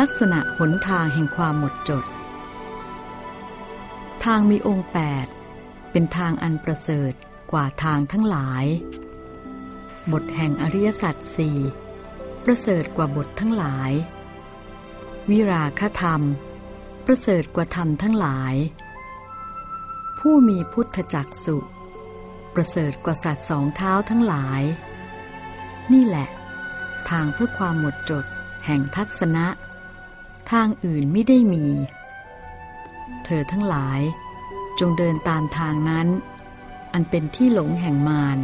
ลักษณะหนทางแห่งความหมดจด ทางมีองค์แปดเป็นทางอันประเสริฐกว่าทางทั้งหลาย บทแห่งอริยสัจสี่ประเสริฐกว่าบททั้งหลาย วิราคธรรม ประเสริฐกว่าธรรมทั้งหลาย ผู้มีพุทธจักสุ ประเสริฐกว่าสัตว์สองเท้าทั้งหลาย นี่แหละ ทางเพื่อความหมดจดแห่งทัศนะ ทางอื่นไม่ได้มี เธอทั้งหลาย จงเดินตามทางนั้น อันเป็นที่หลงแห่งมาร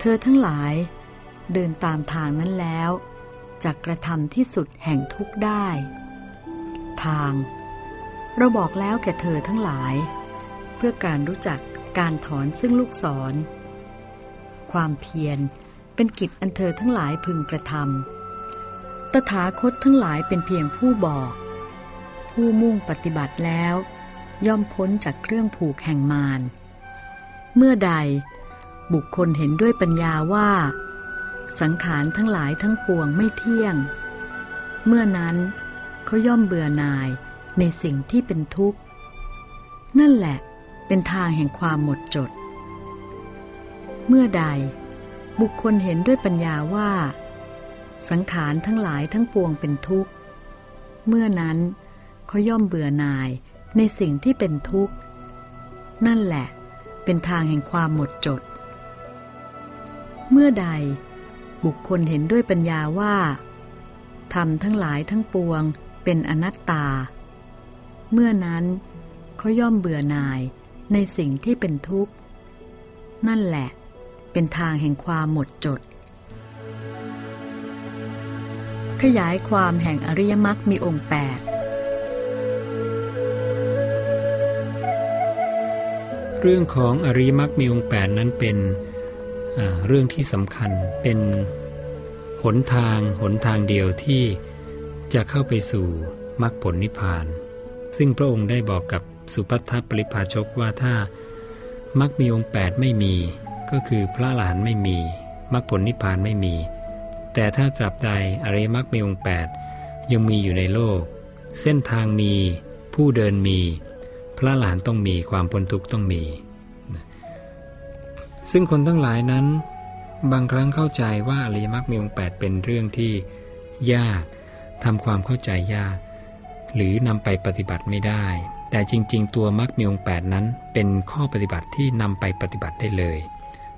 เธอทั้งหลายเดินตามทางนั้นแล้วจะกระทำที่สุดแห่งทุกได้ ทาง เราบอกแล้วแก่เธอทั้งหลาย เพื่อการรู้จักการถอนซึ่งลูกศร ความเพียรเป็นกิจอันเธอทั้งหลายพึงกระทำ ตถาคตทั้งหลายเป็นเพียงผู้บอก ผู้มุ่งปฏิบัติแล้ว ย่อมพ้นจากเครื่องผูกแห่งมาร เมื่อใด บุคคลเห็นด้วยปัญญาว่า สังขารทั้งหลายทั้งปวงไม่เที่ยง เมื่อนั้นเขาย่อมเบื่อหน่ายในสิ่งที่เป็นทุกข์ นั่นแหละเป็นทางแห่งความหมดจด เมื่อใด บุคคลเห็นด้วยปัญญาว่า สังขารทั้งหลายทั้งปวงเป็นทุกข์ เมื่อนั้นเขาย่อมเบื่อหน่ายในสิ่งที่เป็นทุกข์ นั่นแหละ เป็นทางแห่งความหมดจด เมื่อใดบุคคลเห็นด้วยปัญญาว่าธรรมทั้งหลายทั้งปวงเป็นอนัตตา เมื่อนั้นเขาย่อมเบื่อหน่ายในสิ่งที่เป็นทุกข์ นั่นแหละ เป็นทางแห่งความหมดจด ขยายความแห่งอริยมรรคมีองค์ 8 เรื่องของอริยมรรคมีองค์ 8 นั้นเป็นเรื่องที่สำคัญเป็นหนทางหนทางเดียวที่จะเข้าไปสู่มรรคผลนิพพาน ซึ่งพระองค์ได้บอกกับสุปัททปริภาชกว่าถ้ามักมีองค์ 8 ไม่มี ก็คือพระหลานไม่มีมรรคผลนิพพานไม่มี แต่ถ้าตราบใดอริยมรรคมีองค์8ยังมีอยู่ในโลก เส้นทางมี ผู้เดินมี พระหลานต้องมีความพ้นทุกข์ต้องมี ซึ่งคนทั้งหลายนั้น บางครั้งเข้าใจว่าอริยมรรคมีองค์8เป็นเรื่องที่ยากทำความเข้าใจยาก หรือนำไปปฏิบัติไม่ได้ แต่จริง ๆ ตัวมรรคมีองค์8นั้นเป็นข้อปฏิบัติที่นำไปปฏิบัติได้เลย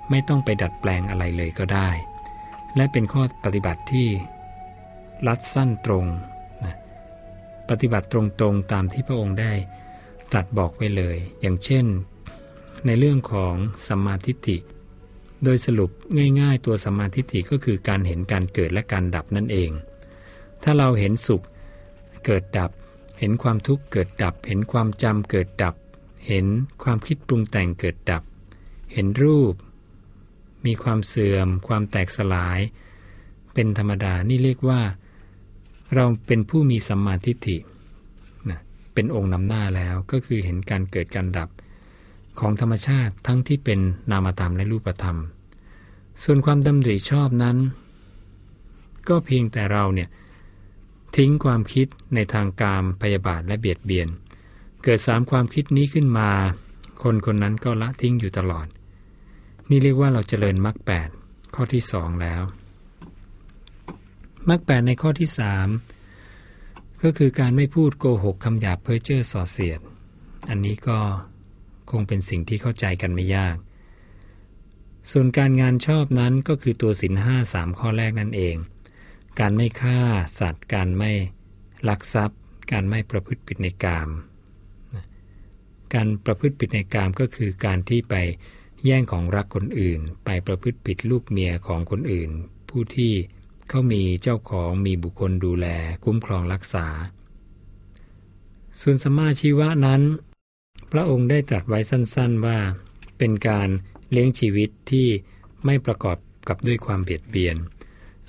ไม่ต้องไปดัดแปลงอะไรเลยก็ได้ และเป็นข้อปฏิบัติที่รัดสั้นตรงนะปฏิบัติตรงๆตามที่พระองค์ได้ตรัสบอกไว้เลย อย่างเช่น ในเรื่องของสัมมาทิฏฐิ โดยสรุปง่ายๆ ตัวสัมมาทิฏฐิก็คือการเห็นการเกิดและการดับนั่นเอง ถ้าเราเห็นสุขเกิดดับ เห็นความทุกข์เกิดดับ เห็นความจำเกิดดับ เห็นความคิดปรุงแต่งเกิดดับ เห็นรูป มีความเสื่อม ความแตกสลาย เป็นธรรมดานี่เรียกว่า เราเป็นผู้มีสัมมาทิฏฐินะเป็นองค์นำหน้าแล้วก็คือเห็นการเกิดการดับ ของธรรมชาติทั้งที่เป็นนามธรรมและรูปธรรม ส่วนความดำริชอบนั้น ก็เพียงแต่เราเนี่ยทิ้งความคิดในทางกามพยาบาทและเบียดเบียน เกิดสามความคิดนี้ขึ้นมา คนคนนั้นก็ละทิ้งอยู่ตลอด นี่เรียกว่าเราเจริญมรรคแปดข้อที่สองแล้วมรรคแปดในข้อที่สามก็คือการไม่พูดโกหกคำหยาบเพ้อเจ้อส่อเสียด อันนี้ก็คงเป็นสิ่งที่เข้าใจกันไม่ยาก ส่วนการงานชอบนั้นก็คือตัวสินห้าสามข้อแรกนั่นเอง การไม่ฆ่าสัตว์ การไม่ลักทรัพย์ การไม่ประพฤติผิดในกาม การประพฤติผิดในกามก็คือการที่ไป แย่งของรักคนอื่น ไปประพฤติผิดลูกเมียของคนอื่น ผู้ที่เขามีเจ้าของมีบุคคลดูแลคุ้มครองรักษา ส่วนสมาชีวะนั้น พระองค์ได้ตรัสไว้สั้นๆว่า เป็นการเลี้ยงชีวิตที่ไม่ประกอบกับด้วยความเบียดเบียน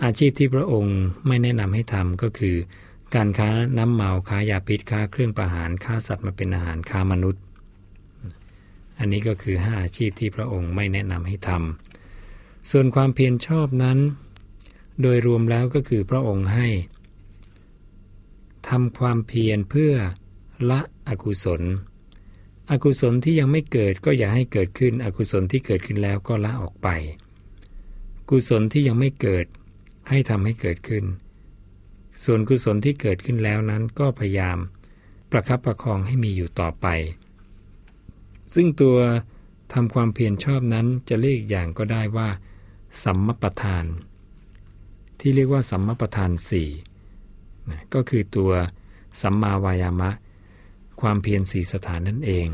อาชีพที่พระองค์ไม่แนะนำให้ทำก็คือ การค้าน้ำเมาค้ายาพิษค้าเครื่องประหารค้าสัตว์มาเป็นอาหารค้ามนุษย์ อันนี้ก็คือห้าอาชีพที่พระองค์ไม่แนะนำให้ทำส่วนความเพียรชอบนั้น โดยรวมแล้วก็คือพระองค์ให้ทำความเพียรเพื่อละอกุศล อกุศลที่ยังไม่เกิดก็อย่าให้เกิดขึ้น อกุศลที่เกิดขึ้นแล้วก็ละออกไป กุศลที่ยังไม่เกิดให้ทำให้เกิดขึ้น ส่วนกุศลที่เกิดขึ้นแล้วนั้นก็พยายามประคับประคองให้มีอยู่ต่อไป ซึ่งตัวทำความเพียรชอบนั้นจะเรียกอย่างก็ได้ว่า สัมมปทาน ที่เรียกว่าสัมมปทานสี่นะก็คือตัวสัมมาวายามะ ความเพียรสีสถานนั่นเอง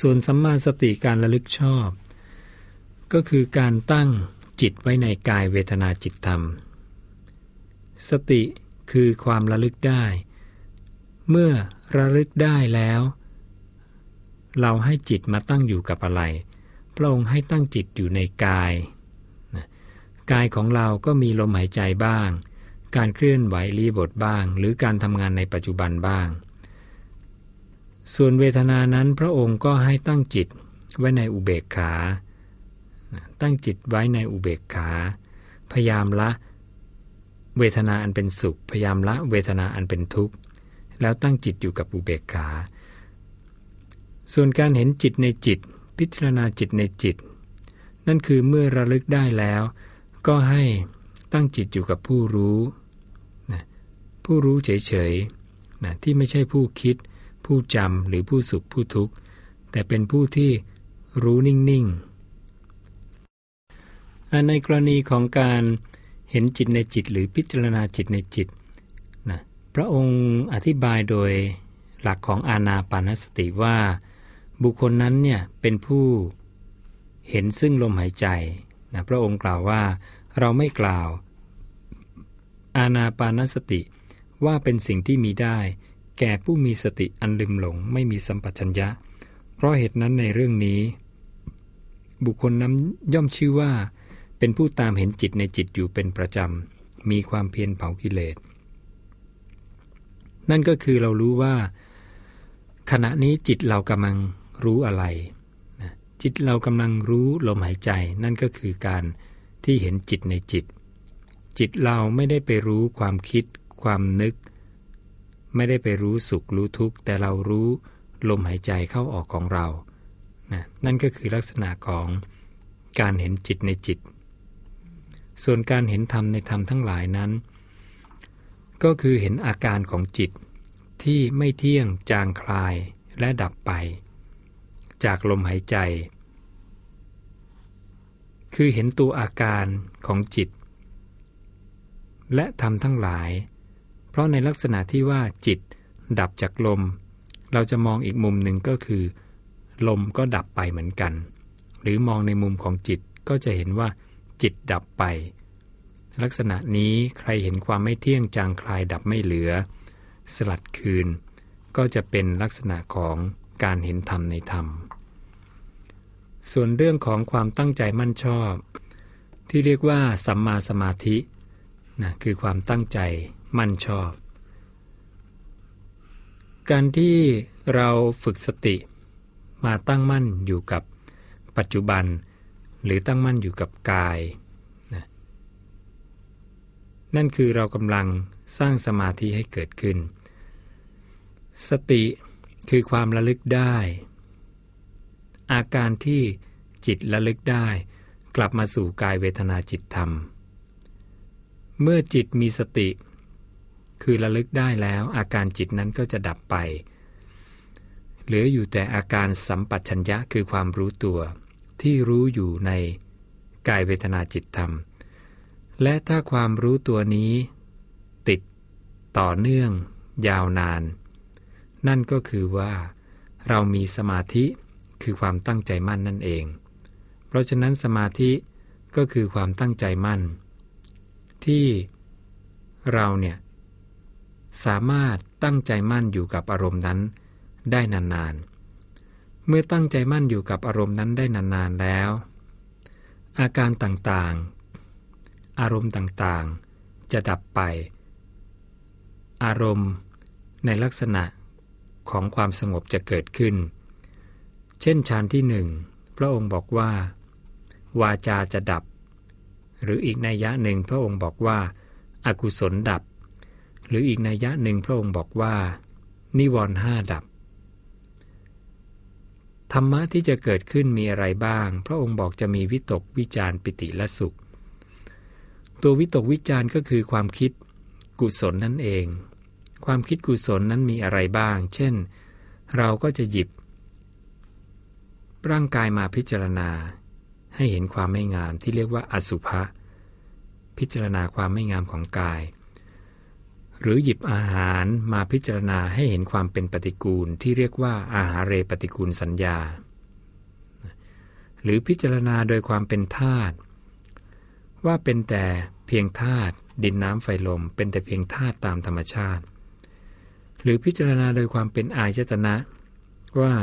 ส่วนสัมมาสติการระลึกชอบ ก็คือการตั้งจิตไว้ในกายเวทนาจิตธรรม สติคือความระลึกได้ เมื่อระลึกได้แล้ว เราให้จิตมาตั้งอยู่กับอะไร พระองค์ให้ตั้งจิตอยู่ในกายนะกายของเราก็มีลมหายใจบ้าง การเคลื่อนไหวรีบทบ้าง หรือการทำงานในปัจจุบันบ้าง ส่วนเวทนานั้นพระองค์ก็ให้ตั้งจิตไว้ในอุเบกขา ตั้งจิตไว้ในอุเบกขา พยายามละเวทนาอันเป็นสุข พยายามละเวทนาอันเป็นทุกข์ แล้วตั้งจิตอยู่กับอุเบกขา ส่วนการเห็นจิตในจิต พิจารณาจิตในจิต นั่นคือเมื่อระลึกได้แล้ว ก็ให้ตั้งจิตอยู่กับผู้รู้นะผู้รู้เฉยๆนะที่ไม่ใช่ผู้คิด ผู้จำหรือผู้สุขผู้ทุกข์ แต่เป็นผู้ที่รู้นิ่งๆ ในกรณีของการเห็นจิตในจิต หรือพิจารณาจิตในจิตนะพระองค์อธิบายโดยหลักของอาณาปานสติว่า บุคคลนั้นเนี่ยเป็นผู้เห็นซึ่งลมหายใจนะพระองค์กล่าวว่าเราไม่กล่าว อาณาปานสติว่าเป็นสิ่งที่มีได้ แก่ผู้มีสติอันลืมหลงไม่มีสัมปชัญญะ เพราะเหตุนั้นในเรื่องนี้ บุคคลนั้นย่อมชื่อว่า เป็นผู้ตามเห็นจิตในจิตอยู่เป็นประจำ มีความเพียรเผากิเลส นั่นก็คือเรารู้ว่า ขณะนี้จิตเรากำลัง รู้อะไรจิตเรากำลังรู้ลมหายใจนั่นก็คือการที่เห็นจิตในจิต จิตเราไม่ได้ไปรู้ความคิด ความนึก ไม่ได้ไปรู้สุขรู้ทุกข์ แต่เรารู้ลมหายใจเข้าออกของเรานั่นก็คือลักษณะของการเห็นจิตในจิต ส่วนการเห็นธรรมในธรรมทั้งหลายนั้น ก็คือเห็นอาการของจิตที่ไม่เที่ยงจางคลายและดับไป จากลมหายใจ คือเห็นตัวอาการของจิต และธรรมทั้งหลาย เพราะในลักษณะที่ว่าจิตดับจากลม เราจะมองอีกมุมหนึ่งก็คือ ลมก็ดับไปเหมือนกัน หรือมองในมุมของจิตก็จะเห็นว่าจิตดับไป ลักษณะนี้ใครเห็นความไม่เที่ยงจางคลายดับไม่เหลือ สลัดคืน ก็จะเป็นลักษณะของการเห็นธรรมในธรรม ส่วนเรื่องของความตั้งใจมั่นชอบ ที่เรียกว่าสัมมาสมาธินะคือความตั้งใจมั่นชอบ การที่เราฝึกสติมาตั้งมั่นอยู่กับปัจจุบัน หรือตั้งมั่นอยู่กับกายนะนั่นคือเรากำลังสร้างสมาธิให้เกิดขึ้น สติคือความระลึกได้ อาการที่จิตระลึกได้ กลับมาสู่กายเวทนาจิตธรรม เมื่อจิตมีสติ คือระลึกได้แล้ว อาการจิตนั้นก็จะดับไป เหลืออยู่แต่อาการสัมปัชัญญะคือความรู้ตัว ที่รู้อยู่ในกายเวทนาจิตธรรม และถ้าความรู้ตัวนี้ติดต่อเนื่อง ยาวนาน นั่นก็คือว่า เรามีสมาธิ คือความตั้งใจมั่นนั่นเอง เพราะฉะนั้นสมาธิก็คือความตั้งใจมั่น ที่เราเนี่ยสามารถตั้งใจมั่นอยู่กับอารมณ์นั้นได้นานๆ เมื่อตั้งใจมั่นอยู่กับอารมณ์นั้นได้นานๆแล้ว อาการต่างๆ อารมณ์ต่างๆ จะดับไป อารมณ์ในลักษณะของความสงบจะเกิดขึ้น เช่นฌานที่หนึ่งพระองค์บอกว่า วาจาจะดับ หรืออีกนัยยะหนึ่งพระองค์บอกว่าอากุศลดับ หรืออีกนัยยะหนึ่งพระองค์บอกว่า นิวรณ์ห้าดับ ธรรมะที่จะเกิดขึ้นมีอะไรบ้าง พระองค์บอกจะมีวิตกวิจารปิติและสุข ตัววิตกวิจารก็คือความคิดกุศลนั่นเอง ความคิดกุศลนั้นมีอะไรบ้าง เช่น เราก็จะหยิบ ร่างกายมาพิจารณา ให้เห็นความไม่งามที่เรียกว่าอสุภะพิจารณาความไม่งามของกาย หรือหยิบอาหารมาพิจารณาให้เห็นความเป็นปฏิกูลที่เรียกว่าอาหารเรปฏิกูลสัญญา หรือพิจารณาโดยความเป็นธาตุว่าเป็นแต่เพียงธาตุดินน้ำไฟลม เป็นแต่เพียงธาตุตามธรรมชาติ หรือพิจารณาโดยความเป็นอายตนะ ว่า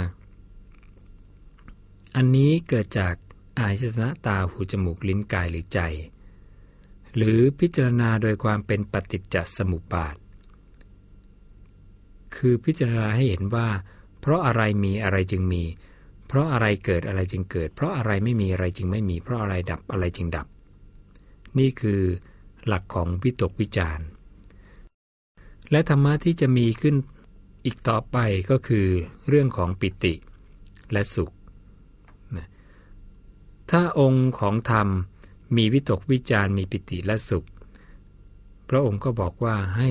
อันนี้เกิดจากอายตนะตาหูจมูกลิ้นกายหรือใจ หรือพิจารณาโดยความเป็นปฏิจจสมุปบาท คือพิจารณาให้เห็นว่า เพราะอะไรมีอะไรจึงมี เพราะอะไรเกิดอะไรจึงเกิด เพราะอะไรไม่มีอะไรจึงไม่มี เพราะอะไรดับอะไรจึงดับ นี่คือหลักของวิตกวิจารณ์ และธรรมะที่จะมีขึ้นอีกต่อไปก็คือเรื่องของปิติและสุข ถ้าองค์ของธรรมมีวิตกวิจารมีปิติและสุข พระองค์ก็บอกว่าให้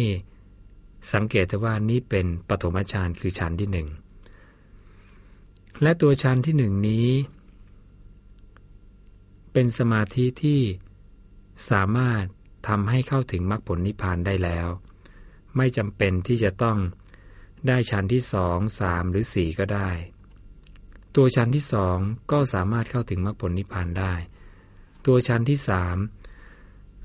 สังเกตว่านี้เป็นปฐมฌานคือฌานที่หนึ่งและตัวฌานที่หนึ่งนี้ เป็นสมาธิที่สามารถทำให้เข้าถึงมรรคผลนิพพานได้แล้ว ไม่จำเป็นที่จะต้องได้ชั้นที่สองสามหรือสี่ก็ได้ ตัวชั้นที่สองก็สามารถเข้าถึงมรรคผลนิพพานได้ ตัวชั้นที่สาม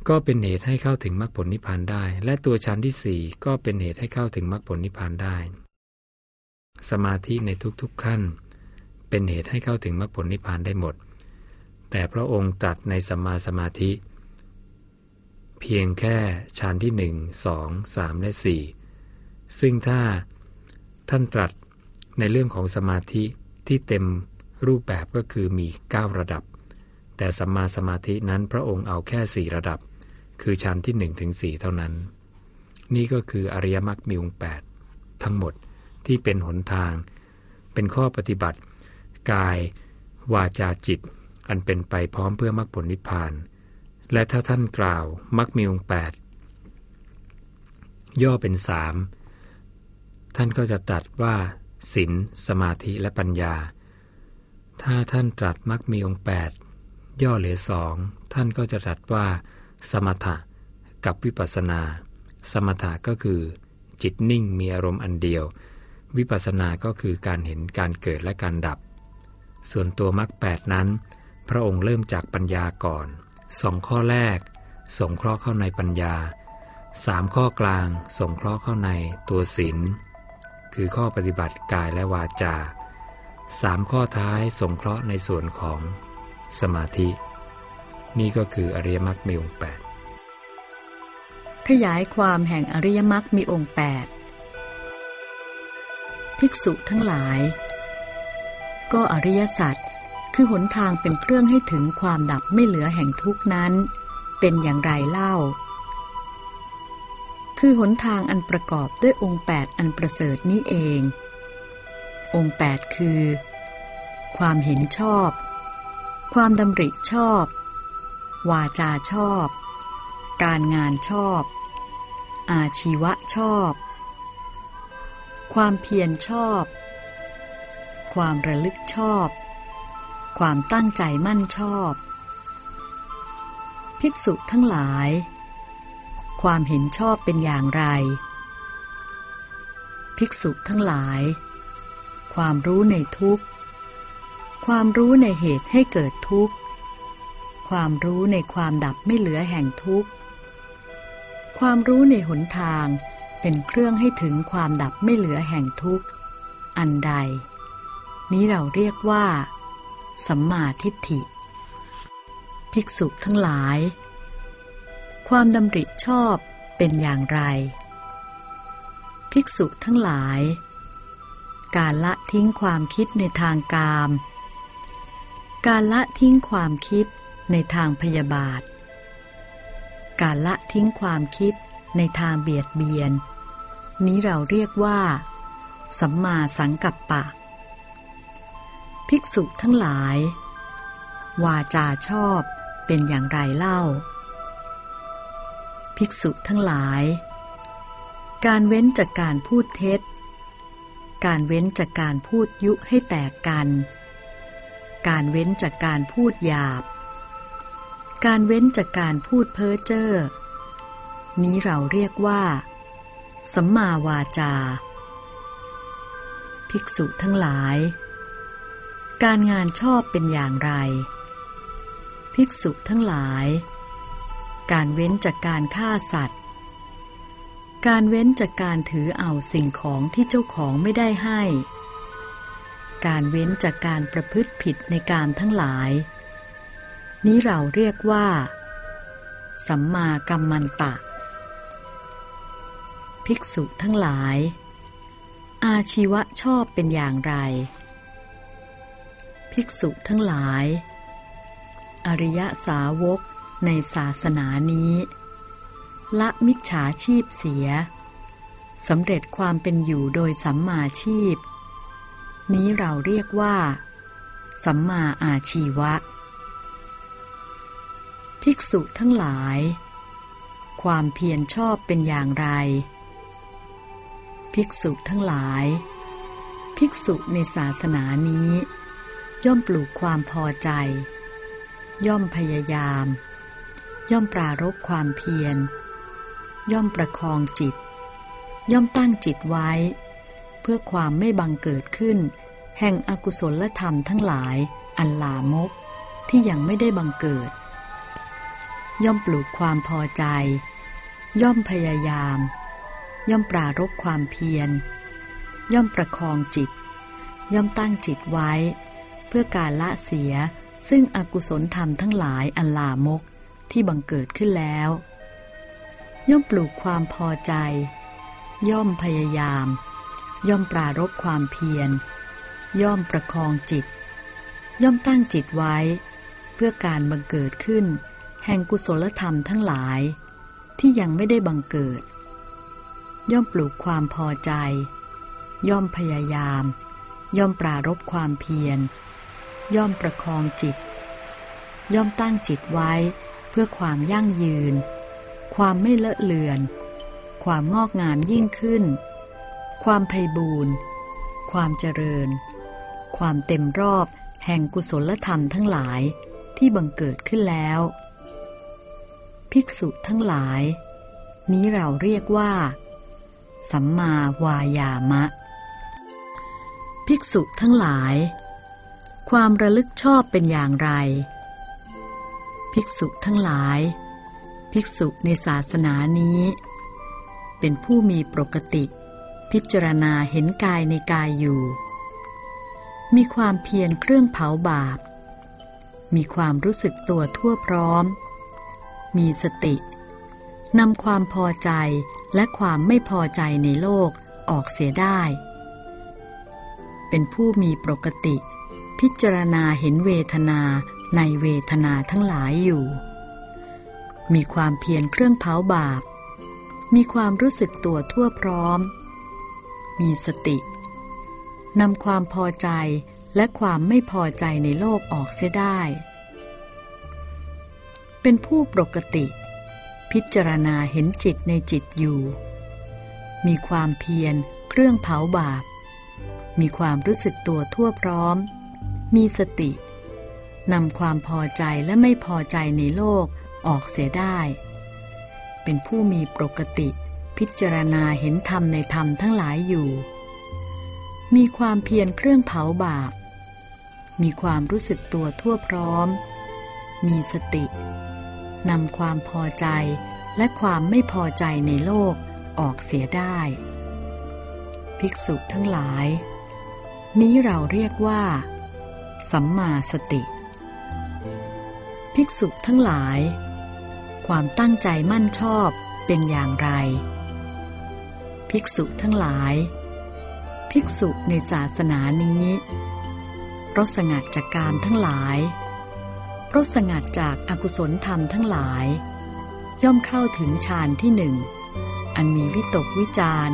ก็เป็นเหตุให้เข้าถึงมรรคผลนิพพานได้ และตัวชั้นที่สี่ก็เป็นเหตุให้เข้าถึงมรรคผลนิพพานได้ สมาธิในทุกๆขั้น เป็นเหตุให้เข้าถึงมรรคผลนิพพานได้หมด แต่พระองค์ตรัสในสัมมาสมาธิ เพียงแค่ชั้นที่หนึ่งสองสามและสี่ซึ่งถ้าท่านตรัสในเรื่องของสมาธิ ที่เต็มรูปแบบก็คือมี 9 ระดับ แต่สัมมาสมาธินั้นพระองค์เอาแค่ 4 ระดับ คือชั้นที่1ถึง4เท่านั้น นี่ก็คืออริยมรรคมีองค์8ทั้งหมดที่เป็นหนทาง เป็นข้อปฏิบัติ กาย วาจาจิต อันเป็นไปพร้อมเพื่อมรรคผลนิพพาน และถ้าท่านกล่าวมักมีองค์แปดย่อเป็นสามท่านก็จะตัดว่า ศีลสมาธิและปัญญา ถ้าท่านตรัสมักมีองค์แปดย่อเหลือสองท่านก็จะตรัสว่า สมถะกับวิปัสนา สมถะก็คือ จิตนิ่งมีอารมณ์อันเดียว วิปัสนาก็คือการเห็นการเกิดและการดับ ส่วนตัวมรรคแปดนั้น พระองค์เริ่มจากปัญญาก่อนสองข้อแรก สงเคราะห์เข้าในปัญญาสามข้อกลาง สงเคราะห์เข้าในตัวศีล คือข้อปฏิบัติกายและวาจาสามข้อท้ายสงเคราะห์ในส่วนของสมาธิ นี่ก็คืออริยมรรคมีองค์แปดขยายความแห่งอริยมรรคมีองค์แปดภิกษุทั้งหลาย ก็อริยสัจคือหนทางเป็นเครื่องให้ถึงความดับไม่เหลือแห่งทุกนั้น เป็นอย่างไรเล่า คือหนทางอันประกอบด้วยองค์แปดอันประเสริฐนี้เอง องค์แปดคือ ความเห็นชอบ ความดำริชอบ วาจาชอบ การงานชอบ อาชีวะชอบ ความเพียรชอบ ความระลึกชอบ ความตั้งใจมั่นชอบ ภิกษุทั้งหลาย ความเห็นชอบเป็นอย่างไร ภิกษุทั้งหลาย ความรู้ในทุกข์ ความรู้ในเหตุให้เกิดทุกข์ ความรู้ในความดับไม่เหลือแห่งทุกข์ ความรู้ในหนทางเป็นเครื่องให้ถึงความดับไม่เหลือแห่งทุกข์ อันใด นี้เราเรียกว่า สัมมาทิฏฐิ ภิกษุทั้งหลาย ความดำริชอบเป็นอย่างไร ภิกษุทั้งหลาย การละทิ้งความคิดในทางกาม การละทิ้งความคิดในทางพยาบาท การละทิ้งความคิดในทางเบียดเบียน นี้เราเรียกว่า สัมมาสังกัปปะ ภิกษุทั้งหลาย วาจาชอบเป็นอย่างไรเล่า ภิกษุทั้งหลาย การเว้นจากการพูดเท็จ การเว้นจากการพูดยุให้แตกกัน การเว้นจากการพูดหยาบ การเว้นจากการพูดเพ้อเจ้อ นี้เราเรียกว่า สัมมาวาจา ภิกษุทั้งหลาย การงานชอบเป็นอย่างไร ภิกษุทั้งหลาย การเว้นจากการฆ่าสัตว์ การเว้นจากการถือเอาสิ่งของที่เจ้าของไม่ได้ให้ การเว้นจากการประพฤติผิดในการทั้งหลาย นี้เราเรียกว่า สัมมากัมมันตะ ภิกษุทั้งหลาย อาชีวะชอบเป็นอย่างไร ภิกษุทั้งหลาย อริยสาวก ในศาสนานี้ ละมิจฉาชีพเสียสำเร็จความเป็นอยู่โดยสัมมาชีพ นี้เราเรียกว่า สัมมาอาชีวะ ภิกษุทั้งหลาย ความเพียรชอบเป็นอย่างไร ภิกษุทั้งหลาย ภิกษุในศาสนานี้ ย่อมปลูกความพอใจ ย่อมพยายาม ย่อมปรารบความเพียร ย่อมประคองจิต ย่อมตั้งจิตไว้ เพื่อความไม่บังเกิดขึ้น แห่งอกุศลธรรมทั้งหลาย อันลามก ที่ยังไม่ได้บังเกิด ย่อมปลูกความพอใจ ย่อมพยายาม ย่อมปรารบความเพียร ย่อมประคองจิต ย่อมตั้งจิตไว้ เพื่อการละเสียซึ่งอกุศลธรรมทั้งหลายอันลามก ที่บังเกิดขึ้นแล้ว ย่อมปลูกความพอใจ ย่อมพยายาม ย่อมปรารบความเพียร ย่อมประคองจิต ย่อมตั้งจิตไว้ เพื่อการบังเกิดขึ้น แห่งกุศลธรรมทั้งหลาย ที่ยังไม่ได้บังเกิด ย่อมปลูกความพอใจ ย่อมพยายาม ย่อมปรารบความเพียร ย่อมประคองจิตย่อมตั้งจิตไว้ เพื่อความยั่งยืน ความไม่เลอะเลือน ความงอกงามยิ่งขึ้น ความไพบูรณ์ความเจริญ ความเต็มรอบแห่งกุศลธรรมทั้งหลายที่บังเกิดขึ้นแล้ว ภิกษุทั้งหลาย นี้เราเรียกว่า สัมมาวายามะ ภิกษุทั้งหลาย ความระลึกชอบเป็นอย่างไร ภิกษุทั้งหลาย ภิกษุในศาสนานี้ เป็นผู้มีปกติ พิจารณาเห็นกายในกายอยู่ มีความเพียรเครื่องเผาบาป มีความรู้สึกตัวทั่วพร้อม มีสตินำความพอใจและความไม่พอใจในโลกออกเสียได้ เป็นผู้มีปกติ พิจารณาเห็นเวทนา ในเวทนาทั้งหลายอยู่ มีความเพียรเครื่องเผาบาป มีความรู้สึกตัวทั่วพร้อม มีสตินำความพอใจและความไม่พอใจในโลกออกเสียได้ เป็นผู้ปกติ พิจารณาเห็นจิตในจิตอยู่ มีความเพียรเครื่องเผาบาป มีความรู้สึกตัวทั่วพร้อม มีสติ นำความพอใจและไม่พอใจในโลกออกเสียได้ เป็นผู้มีปกติ พิจารณาเห็นธรรมในธรรมทั้งหลายอยู่ มีความเพียรเครื่องเผาบาป มีความรู้สึกตัวทั่วพร้อม มีสตินำความพอใจและความไม่พอใจในโลกออกเสียได้ ภิกษุทั้งหลาย นี้เราเรียกว่า สัมมาสติ ภิกษุทั้งหลาย ความตั้งใจมั่นชอบเป็นอย่างไร ภิกษุทั้งหลาย ภิกษุในศาสนานี้เพราะสงัดจากกามทั้งหลายเพราะสงัดจากอากุศลธรรมทั้งหลาย ย่อมเข้าถึงฌานที่หนึ่ง อันมีวิตกวิจาร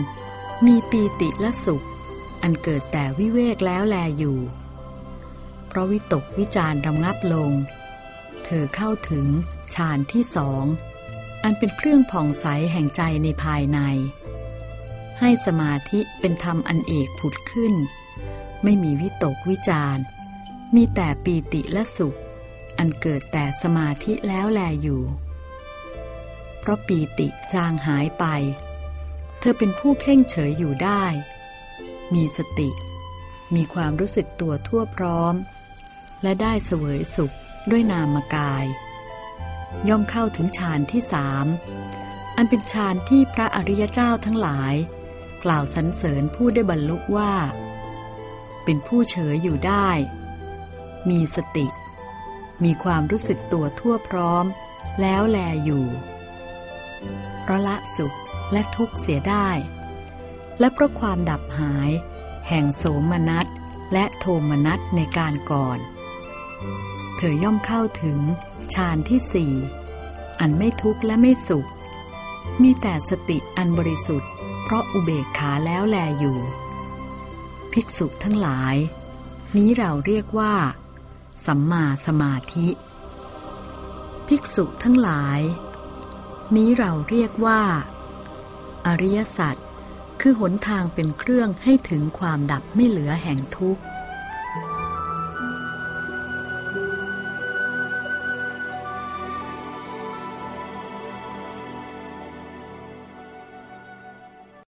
มีปีติและสุข อันเกิดแต่วิเวกแล้วแลอยู่ เพราะวิตกวิจารรำงับลง เธอเข้าถึงฌานที่สอง อันเป็นเครื่องผ่องใสแห่งใจในภายใน ให้สมาธิเป็นธรรมอันเอกผุดขึ้น ไม่มีวิตกวิจารมีแต่ปีติและสุข อันเกิดแต่สมาธิแล้วแลอยู่ เพราะปีติจางหายไป เธอเป็นผู้เพ่งเฉยอยู่ได้ มีสติ มีความรู้สึกตัวทั่วพร้อม และได้เสวยสุข ด้วยนามกาย ย่อมเข้าถึงฌานที่สามอันเป็นฌานที่พระอริยเจ้าทั้งหลาย กล่าวสรรเสริญผู้ได้บรรลุว่า เป็นผู้เฉยอยู่ได้ มีสติ มีความรู้สึกตัวทั่วพร้อม แล้วแลอยู่เพราะละสุขและทุกข์เสียได้ และเพราะความดับหาย แห่งโสมนัสและโทมนัสในการก่อน เธอย่อมเข้าถึงฌานที่สี่อันไม่ทุกข์และไม่สุข มีแต่สติอันบริสุทธิ์ เพราะอุเบกขาแล้วแลอยู่ ภิกษุทั้งหลาย นี้เราเรียกว่า สัมมาสมาธิ ภิกษุทั้งหลาย นี้เราเรียกว่า อริยสัจคือหนทางเป็นเครื่องให้ถึงความดับไม่เหลือแห่งทุกข์